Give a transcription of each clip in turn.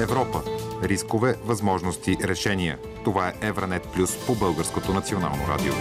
Европа. Рискове, възможности, решения. Това е Евранет Плюс по Българското национално радио.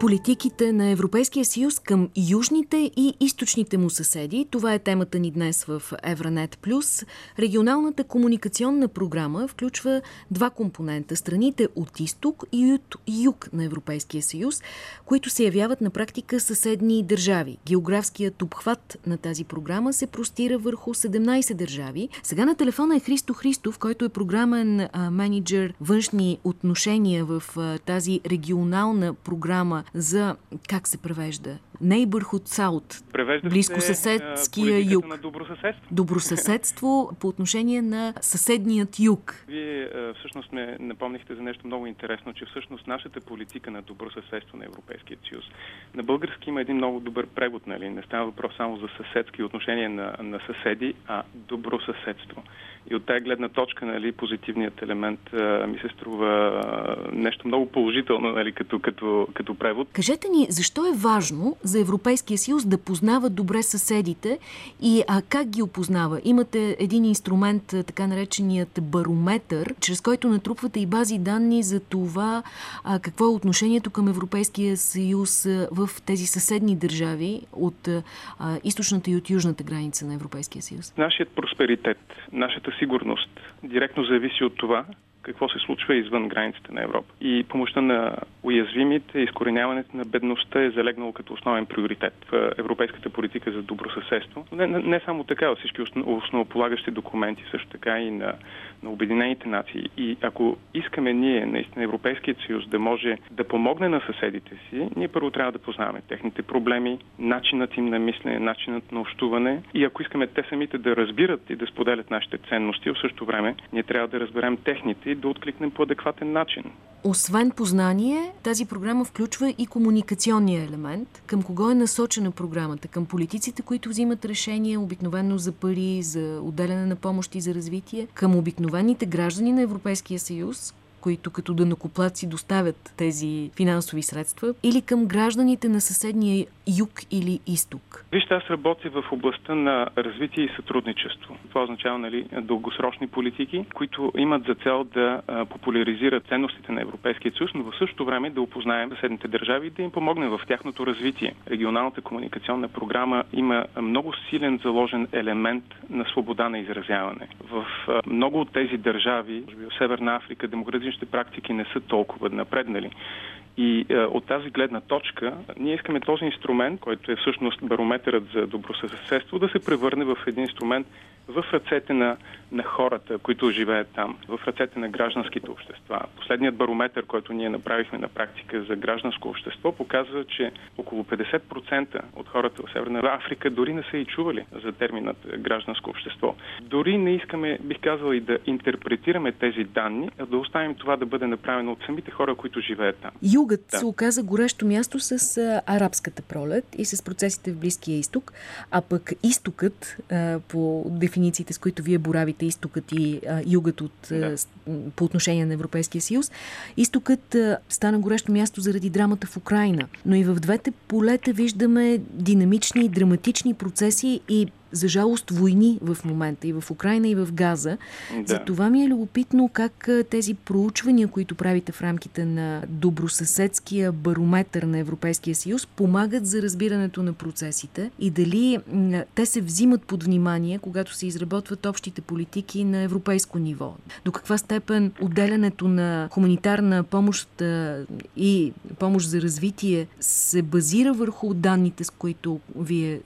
Политиките на Европейския съюз към южните и източните му съседи. Това е темата ни днес в Евранет Плюс. Регионалната комуникационна програма включва два компонента. Страните от изток и от юг на Европейския съюз, които се явяват на практика съседни държави. Географският обхват на тази програма се простира върху 17 държави. Сега на телефона е Христо Христов, който е програмен менеджер външни отношения в тази регионална програма за, как се превежда? Neighborhood South. Превежда близко се, съседския юг. на добросъседство. Добросъседство по отношение на съседният юг. Вие всъщност ме напомнихте за нещо много интересно, че всъщност нашата политика на добросъседство на Европейския съюз. На български има един много добър превод, нали? Не става въпрос само за съседски отношения на, на съседи, а добросъседство. И от тази гледна точка, нали, позитивният елемент а, ми се струва а, нещо много положително, нали, като, като, като превод. Кажете ни, защо е важно за Европейския съюз да познава добре съседите и а, как ги опознава? Имате един инструмент, така нареченият барометър, чрез който натрупвате и бази данни за това а, какво е отношението към Европейския съюз в тези съседни държави от а, източната и от южната граница на Европейския съюз. Нашият просперитет, нашата сигурност директно зависи от това какво се случва извън границите на Европа. И помощта на уязвимите, изкореняването на бедността е залегнало като основен приоритет в европейската политика за добросъседство. Не, не, не само така, във всички основополагащи документи, също така и на, на Обединените нации. И ако искаме ние, наистина Европейският съюз, да може да помогне на съседите си, ние първо трябва да познаваме техните проблеми, начинът им на мислене, начинът на общуване. И ако искаме те самите да разбират и да споделят нашите ценности, в същото време ние трябва да разберем техните да откликнем по адекватен начин. Освен познание, тази програма включва и комуникационния елемент. Към кого е насочена програмата? Към политиците, които взимат решения обикновено за пари, за отделяне на помощи за развитие? Към обикновените граждани на Европейския съюз, които като дънакоплаци доставят тези финансови средства, или към гражданите на съседния юг или изток? Вижте, аз работя в областта на развитие и сътрудничество. Това означава нали, дългосрочни политики, които имат за цел да популяризират ценностите на Европейския съюз, но в същото време да опознаем съседните държави и да им помогнем в тяхното развитие. Регионалната комуникационна програма има много силен заложен елемент на свобода на изразяване. В много от тези държави, Северна Африка, демократичните практики не са толкова напреднали. И е, от тази гледна точка ние искаме този инструмент, който е всъщност барометърът за добросъседство, да се превърне в един инструмент в ръцете на, на хората, които живеят там, в ръцете на гражданските общества. Последният барометр, който ние направихме на практика за гражданско общество, показва, че около 50% от хората в Северна Африка дори не са и чували за терминът гражданско общество. Дори не искаме, бих казал, и да интерпретираме тези данни, а да оставим това да бъде направено от самите хора, които живеят там. Югът да. се оказа горещо място с а, арабската пролет и с процесите в Близкия изток, а пък изтокът а, по дефинициите, с които вие боравите, изтокът и а, югът от, да. по отношение на Европейския съюз. Изтокът а, стана горещо място заради драмата в Украина, но и в двете полета виждаме динамични, драматични процеси и за жалост, войни в момента и в Украина, и в Газа. Да. За това ми е любопитно как тези проучвания, които правите в рамките на добросъседския барометър на Европейския съюз, помагат за разбирането на процесите и дали те се взимат под внимание, когато се изработват общите политики на европейско ниво. До каква степен отделянето на хуманитарна помощ и помощ за развитие се базира върху данните, с които вие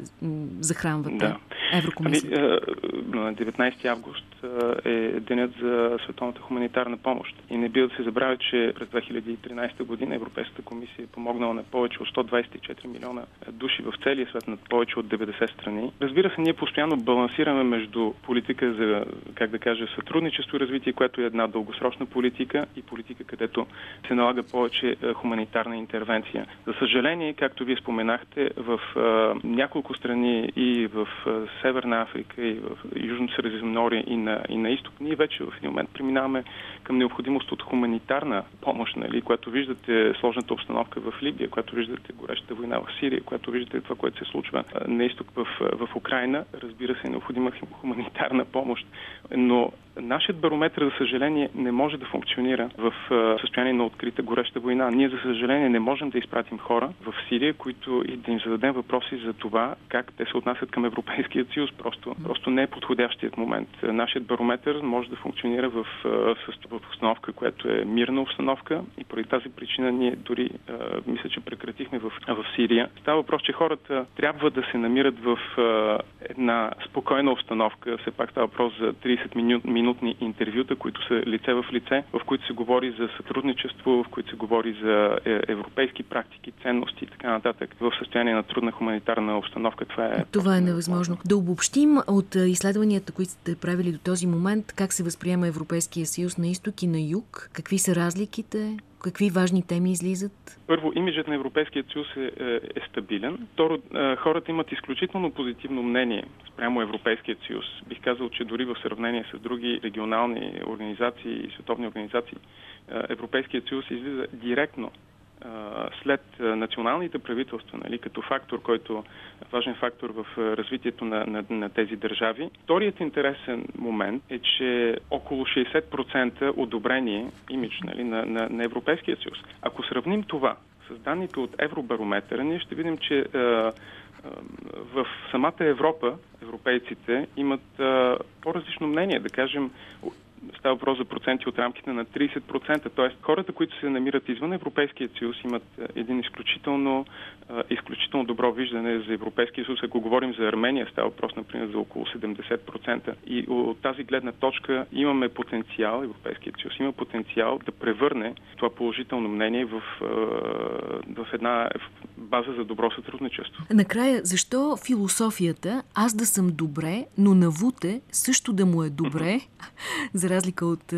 захранвате? Да. Еврокомисията? Ами, на 19 август е денят за световната хуманитарна помощ. И не бива да се забравя, че през 2013 година Европейската комисия е помогнала на повече от 124 милиона души в целия свет на повече от 90 страни. Разбира се, ние постоянно балансираме между политика за, как да кажа, сътрудничество и развитие, което е една дългосрочна политика и политика, където се налага повече хуманитарна интервенция. За съжаление, както вие споменахте, в няколко страни и в Северна Африка и в Южното Средиземноморие и на, и на изток, ние вече в един момент преминаваме към необходимост от хуманитарна помощ, нали, която виждате сложната обстановка в Либия, която виждате горещата война в Сирия, която виждате това, което се случва на изток в, в Украина. Разбира се, е необходима хуманитарна помощ. Но нашият барометр, за съжаление, не може да функционира в състояние на открита гореща война. Ние, за съжаление, не можем да изпратим хора в Сирия, които и да им зададем въпроси за това как те се отнасят към Европейския съюз. Просто, просто не е подходящият момент. Нашият барометр може да функционира в, в обстановка, която е мирна обстановка и поради тази причина ние дори мисля, че прекратихме в, в Сирия. Става въпрос, че хората трябва да се намират в една спокойна обстановка. Все пак става въпрос за 30 минутни интервюта, които са лице в лице, в които се говори за сътрудничество, в които се говори за е, европейски практики, ценности и така нататък. В състояние на трудна хуманитарна обстановка това е... Това е невъзможно. Да обобщим от изследванията, които сте правили до този момент, как се възприема Европейския съюз на изток и на юг, какви са разликите, Какви важни теми излизат? Първо, имиджът на Европейския съюз е, е, е стабилен. Второ, е, хората имат изключително позитивно мнение спрямо Европейския съюз. Бих казал, че дори в сравнение с други регионални организации и световни организации, е, Европейският съюз излиза директно след националните правителства, нали, като фактор, който е важен фактор в развитието на, на, на тези държави. Вторият интересен момент е, че около 60% одобрение, имидж нали, на, на, на Европейския съюз. Ако сравним това с данните от Евробарометъра, ние ще видим, че а, а, в самата Европа европейците имат а, по-различно мнение. Да кажем, става въпрос за проценти от рамките на 30%. Тоест хората, които се намират извън Европейския съюз, имат един изключително, изключително добро виждане за Европейския съюз. Ако говорим за Армения, става въпрос, например, за около 70%. И от тази гледна точка имаме потенциал, Европейският съюз има потенциал да превърне това положително мнение в, в една база за добро сътрудничество. Накрая, защо философията аз да съм добре, но навуте също да му е добре, за разлика от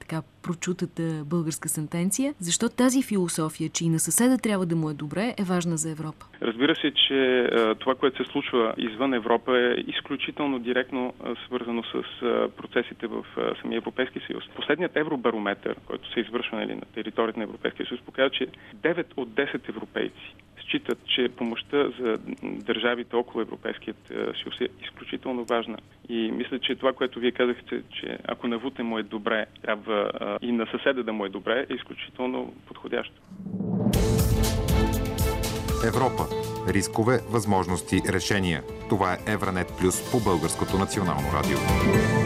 така прочутата българска сентенция. Защо тази философия, че и на съседа трябва да му е добре, е важна за Европа? Разбира се, че това, което се случва извън Европа е изключително директно свързано с процесите в самия Европейски съюз. Последният евробарометр, който се извършва нали, на територията на Европейския съюз, показва, че 9 от 10 европейци считат, че помощта за държавите около Европейският съюз е изключително важна. И мисля, че това, което вие казахте, че ако на Вуте му е добре, трябва и на съседа да му е добре, е изключително подходящо. Европа. Рискове, възможности, решения. Това е Евранет Плюс по Българското национално радио.